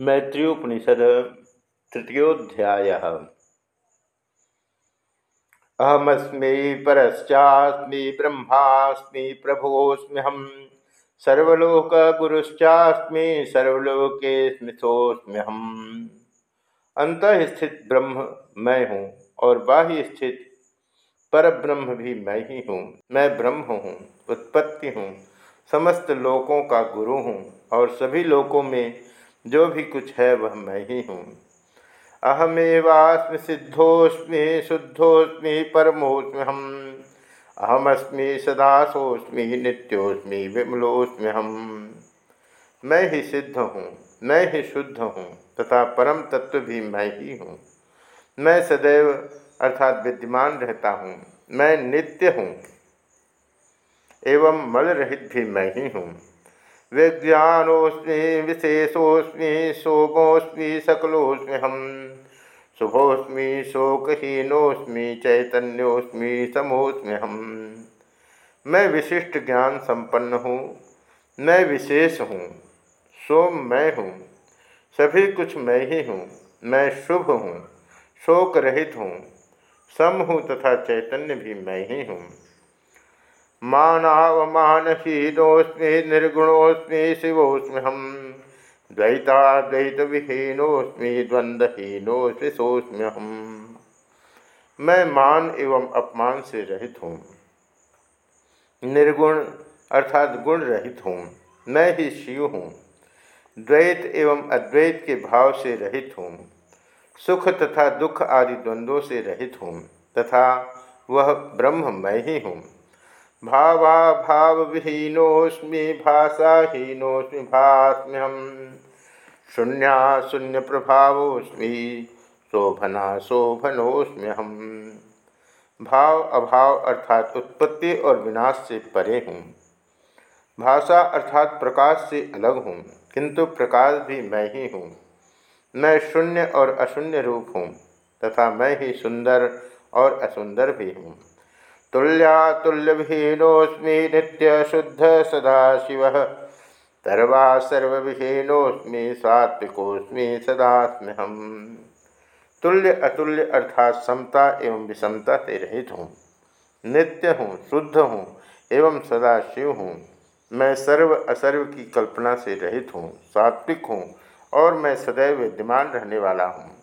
मैत्रियोपनिषद तृतीयोध्याय अहमस्मी परश्चास्मी ब्रह्मास्मी प्रभोस्म्यहम सर्वलोकगुरुश्चास्मी सर्वलोके स्मृतोस्म्यहम अंत स्थित ब्रह्म मैं हूँ और बाह्य स्थित पर ब्रह्म भी मैं ही हूँ। मैं ब्रह्म हूँ, उत्पत्ति हूँ, समस्त लोकों का गुरु हूँ और सभी लोकों में जो भी कुछ है वह मैं ही हूँ। अहमेवास्मि सिद्धोस्मि शुद्धोस्मि परमोस्मि हम। अहमस्मि सदासोस्मि नित्योस्मि विमलोस्मि हम। मैं ही सिद्ध हूँ, मैं ही शुद्ध हूँ, तथा परम तत्व भी मैं ही हूँ। मैं सदैव अर्थात विद्यमान रहता हूँ, मैं नित्य हूँ। एवं मल रहित भी मैं ही हूँ। विज्ञानोस्मि विशेषोस्मि शोभोस्मि सकलोस्मि हम शुभोस्मि शोकहीनोस्मि चैतन्योस्मि समोस्मि हम मैं विशिष्ट ज्ञान संपन्न हूँ, मैं विशेष हूँ, सोम मैं हूँ, सभी कुछ मैं ही हूँ, मैं शुभ हूँ शोक रहित हूँ, सम हूँ तथा चैतन्य भी मैं ही हूँ। शिवोस्मि हम। द्वैताद्वैतविहीनोस्मि द्वंद्वहीनोस्मि सोस्म्य हम। मैं मान एवं अपमान से रहित हूँ। निर्गुण अर्थात गुण रहित हूँ। मैं ही शिव हूँ। द्वैत एवं अद्वैत के भाव से रहित हूँ। सुख तथा दुख आदि द्वंद्वों से रहित हूँ। तथा वह ब्रह्म मैं ही हूँ। भावा भाव विहीनोस्मि भाषाहीनोस्मि भास्म्यहम। शून्या शून्य प्रभावोस्मि शोभना शोभनोस्म्यहम भाव अभाव अर्थात उत्पत्ति और विनाश से परे हूँ। भाषा अर्थात प्रकाश से अलग हूँ, किंतु प्रकाश भी मैं ही हूँ। मैं शून्य और अशून्य रूप हूँ, तथा मैं ही सुंदर और असुंदर भी हूँ। तुल्यातुल्यविहीनोऽस्मि नित्यशुद्ध सदाशिवः। सर्वा सर्वविहीनोऽस्मि सात्विकोऽस्मि सदास्म्यहम् तुल्य अतुल्य अर्थात समता एवं विषमता से रहित हूँ। नित्य हूँ, शुद्ध हूँ, एवं सदाशिव हूँ। मैं सर्व असर्व की कल्पना से रहित हूँ, सात्विक हूँ और मैं सदैव विद्यमान रहने वाला हूँ।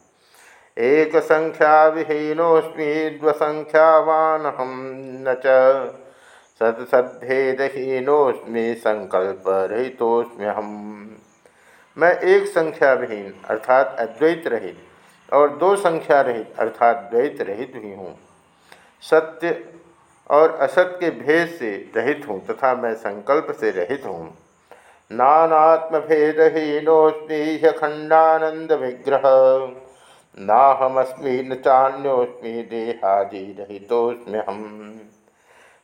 एक संख्या विहीनोस्मी द्वसंख्यावान हम न सत्सद्भेदहीनोस्मी संकल्प रहितोस्म्य हम मैं एक संख्या विहीन अर्थात अद्वैत रहित और दो संख्या रहित अर्थात द्वैत रहित भी हूँ। सत्य और असत के भेद से रहित हूँ, तथा मैं संकल्प से रहित हूँ। नानात्म भेदहीनोस्मी खंडानंद विग्रह नाहमस्मी न चान्योस्मी देहादि रहितोस्म्य हम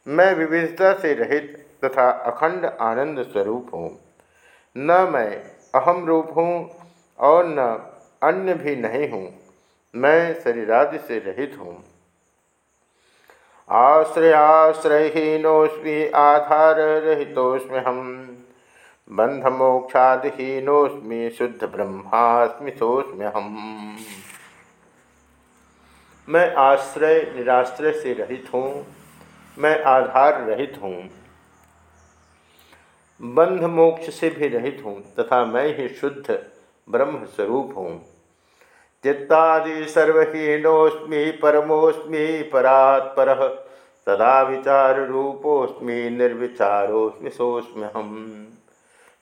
मैं विविधता से रहित तथा अखंड आनंद स्वरूप हूँ। न मैं अहम रूप हूँ और न अन्य भी नहीं हूँ। मैं शरीरादि से रहित हूँ। आश्रयाश्रयहीनोस्मी आधार रहितोस्म्य हम बंधमोक्षादिहीनोस्मी शुद्ध ब्रह्मास्मि सोस्म्य हम मैं आश्रय निराश्रय से रहित हूँ, मैं आधार रहित हूँ। बंध मोक्ष से भी रहित हूँ, तथा मैं ही शुद्ध ब्रह्म स्वरूप हूँ। चित्तादि सर्वहीनोस्मी परमोस्मी परात्पर, सदा विचार रूपोस्मी निर्विचारोस्मी सोस्म्य हम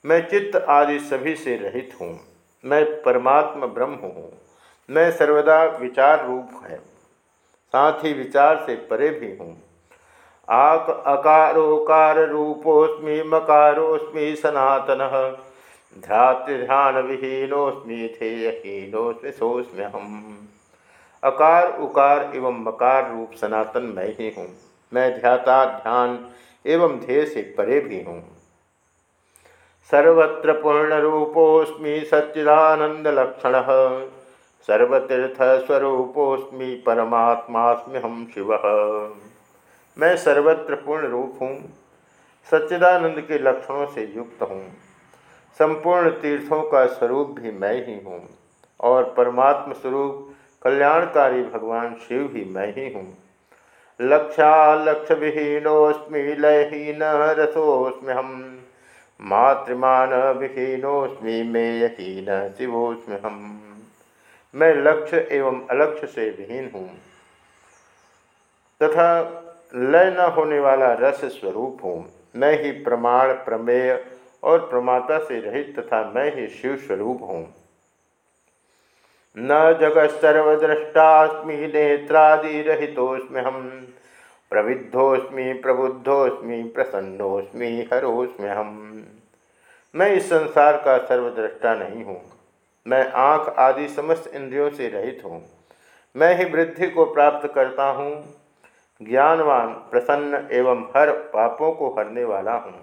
मैं चित्त आदि सभी से रहित हूँ, मैं परमात्मा ब्रह्म हूँ, मैं सर्वदा विचार रूप है। साथ ही विचार से परे भी हूँ। आक अकारोकार रूपोस्मी, मकारोस्मी, सनातन। ध्याति ध्यान विहीनोस्मी ध्येयहीनोस्मी सोस्म्य हम अकार, उकार एवं मकार रूप सनातन मैं ही हूँ। मैं ध्याता ध्यान एवं ध्येय से परे भी हूँ। सर्वत्र पूर्ण रूपोस्मी सच्चिदानंद लक्षण। सर्वतीर्थस्वरूपोस्मी परमात्मास्मि हम शिव। मैं सर्वत्र पूर्ण रूप हूँ, सच्चिदानंद के लक्षणों से युक्त हूँ, संपूर्ण तीर्थों का स्वरूप भी मैं ही हूँ, और परमात्म स्वरूप कल्याणकारी भगवान शिव ही मैं ही हूँ। लक्षा लक्ष्य विहीनोस्मी लयहीन रसोस्म्य हम मातृमान विहीनोस्मी मेयहीन शिवोस्म्य हम मैं लक्ष्य एवं अलक्ष्य से विहीन हूँ, तथा लय न होने वाला रस स्वरूप हूँ। मैं ही प्रमाण, प्रमेय और प्रमाता से रहित तथा मैं ही शिव स्वरूप हूँ। न जगत सर्वद्रष्टास्मी नेत्रादि रहितोस्म्य हम, प्रविद्धोस्मी, प्रबुद्धोस्मी, प्रसन्नोस्मी हरोस्म्य हम। मैं इस संसार का सर्वद्रष्टा नहीं हूँ। मैं आँख आदि समस्त इंद्रियों से रहित हूँ। मैं ही वृद्धि को प्राप्त करता हूँ। ज्ञानवान, प्रसन्न एवं हर पापों को हरने वाला हूँ।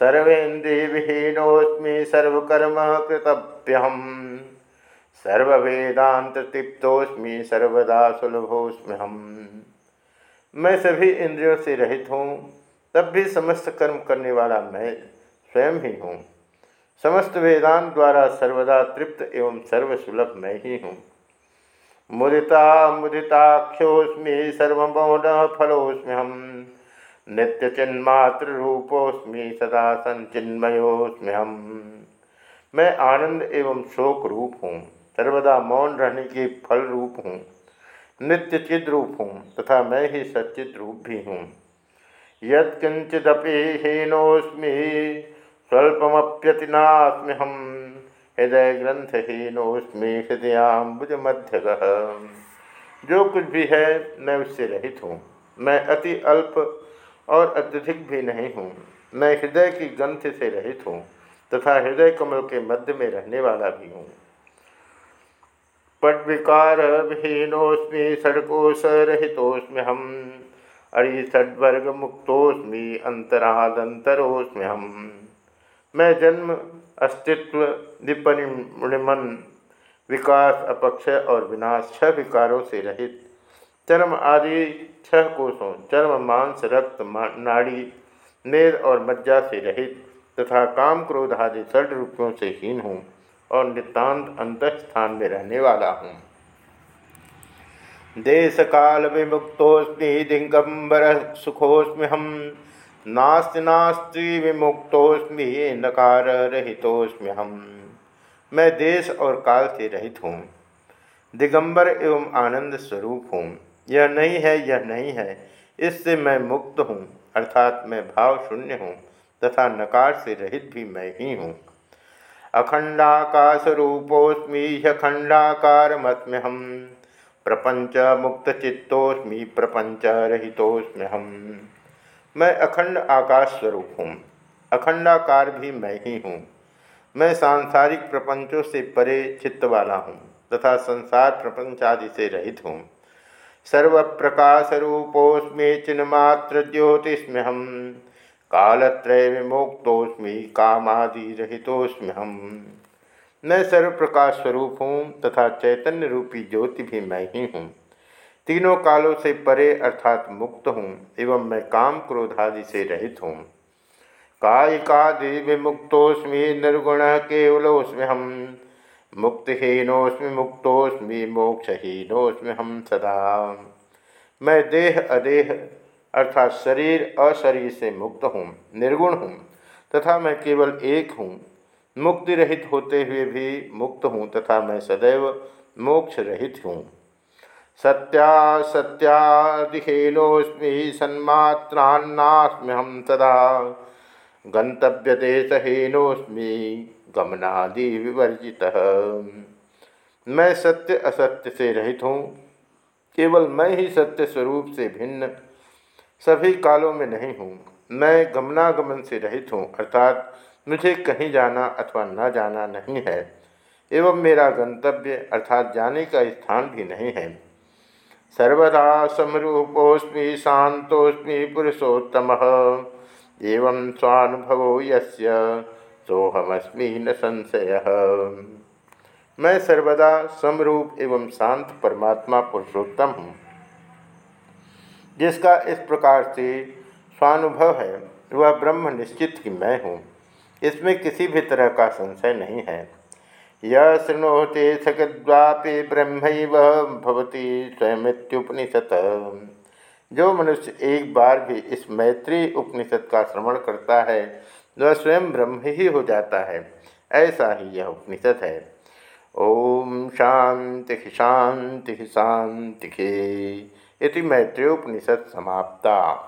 सर्वेन्द्रिय विहीनोस्मी सर्वकर्म कृतभ्यहम सर्ववेदांत तृप्तोस्मी सर्वदा सुलभोस्म्य हम मैं सभी इंद्रियों से रहित हूँ। तब भी समस्त कर्म करने वाला मैं स्वयं ही हूँ। समस्त वेदांत द्वारा सर्वदा तृप्त एवं सर्वसुलभ मैं ही हूँ। मुदिता मुदिताख्योस्मी सर्वमौन फलोस्म्य हम। नित्य नित्यचिन्मातृरूपोस्मी सदा संचिन्मयोस्म्य हम। मैं आनंद एवं शोक रूप हूँ, सर्वदा मौन रहने के फल रूप हूँ नित्य चिद रूप हूँ, तथा मैं ही सच्चित रूप भी हूँ। यत्किंचिदपि हीनोस्मी स्वल्पमप्यतिनास्म्य हम हृदय ग्रंथहीनोस्मी हृदयाम्बुज मध्य जो कुछ भी है, मैं उससे रहित हूँ। मैं अति अल्प और अत्यधिक भी नहीं हूँ। मैं हृदय की ग्रंथ से रहित हूँ तथा हृदय कमल के मध्य में रहने वाला भी हूँ। पटविकार विहीनोस्मी सड़कोश हम अरि सड्वर्ग मुक्तोस्मी अंतरादंतरोस्म्य हम मैं जन्म, अस्तित्व विपरिमण विकास अपक्षय और विनाश, छह विकारों से रहित। चर्म आदि छह कोषों, चर्म, मांस, रक्त नाड़ी मेद और मज्जा से रहित तथा काम क्रोध आदि षड रूपों से हीन हूँ और नितान्त अंत स्थान में रहने वाला हूँ। देश काल विमुक्तोस्मी दिगंबर सुखोस्म्य हम नास्ति नास्ति विमुक्तोस्मि नकार रहितोस्म्य हम मैं देश और काल से रहित हूँ। दिगंबर एवं आनंद स्वरूप हूँ। यह नहीं है, यह नहीं है। इससे मैं मुक्त हूँ। अर्थात मैं भाव शून्य हूँ तथा नकार से रहित भी मैं ही हूँ। अखंडाकाश रूपोस्मी अखंडाकारमस्म्य हम प्रपंच मुक्त चित्तोस्मी प्रपंच रहितोस्म्य हम मैं अखंड आकाश स्वरूप हूँ। अखंडाकार भी मैं ही हूँ। मैं सांसारिक प्रपंचों से परे चित्त वाला हूँ तथा संसार प्रपंच आदि से रहित हूँ। सर्व प्रकाश रूपोस्मे चिन्मात्र ज्योतिस्म्य हम कालत्रय विमुक्तोस्मी कामादि रहितोस्म्य हम मैं सर्व प्रकाश स्वरूप हूँ तथा चैतन्य रूपी ज्योति भी मैं ही हूँ। तीनों कालों से परे अर्थात मुक्त हूँ, एवं मैं काम क्रोधादि से रहित हूँ। कायिकादि विमुक्तोस्मी निर्गुण केवलोस्म्य हम। मुक्तहीनोस्मि मुक्तोस्मि मोक्षहीनोस्मि हम सदा। मैं देह अदेह अर्थात शरीर अशरीर से मुक्त हूँ, निर्गुण हूँ, तथा मैं केवल एक हूँ। मुक्ति रहित होते हुए भी मुक्त हूँ, तथा मैं सदैव मोक्ष रहित हूँ। सत्या सत्यादिहेनोस्मी सन्मात्रान्नास्म्यहं तदा गमनादि विवर्जित मैं सत्य असत्य से रहित हूँ। केवल मैं ही सत्य स्वरूप से भिन्न सभी कालों में नहीं हूँ। मैं गमनागमन से रहित हूँ, अर्थात मुझे कहीं जाना अथवा न जाना नहीं है। एवं मेरा गंतव्य, अर्थात जाने का स्थान भी नहीं है। सर्वदा समरूपोस्मी शांतोस्मी पुरुषोत्तम। एवं स्वानुभवो यस्य सोहमस्मी न संशय। मैं सर्वदा समरूप एवं शांत परमात्मा पुरुषोत्तम हूँ। जिसका इस प्रकार से स्वानुभव है, वह ब्रह्म निश्चित ही मैं हूँ। इसमें किसी भी तरह का संशय नहीं है। यह शृणोते सकद्वापि ब्रह्म भवती जो मनुष्य एक बार भी इस मैत्री उपनिषद का श्रवण करता है, वह स्वयं ब्रह्म ही हो जाता है। ऐसा ही यह उपनिषद है। ओम शांति शांति शांति इति मैत्रोपनिषद समाप्ता।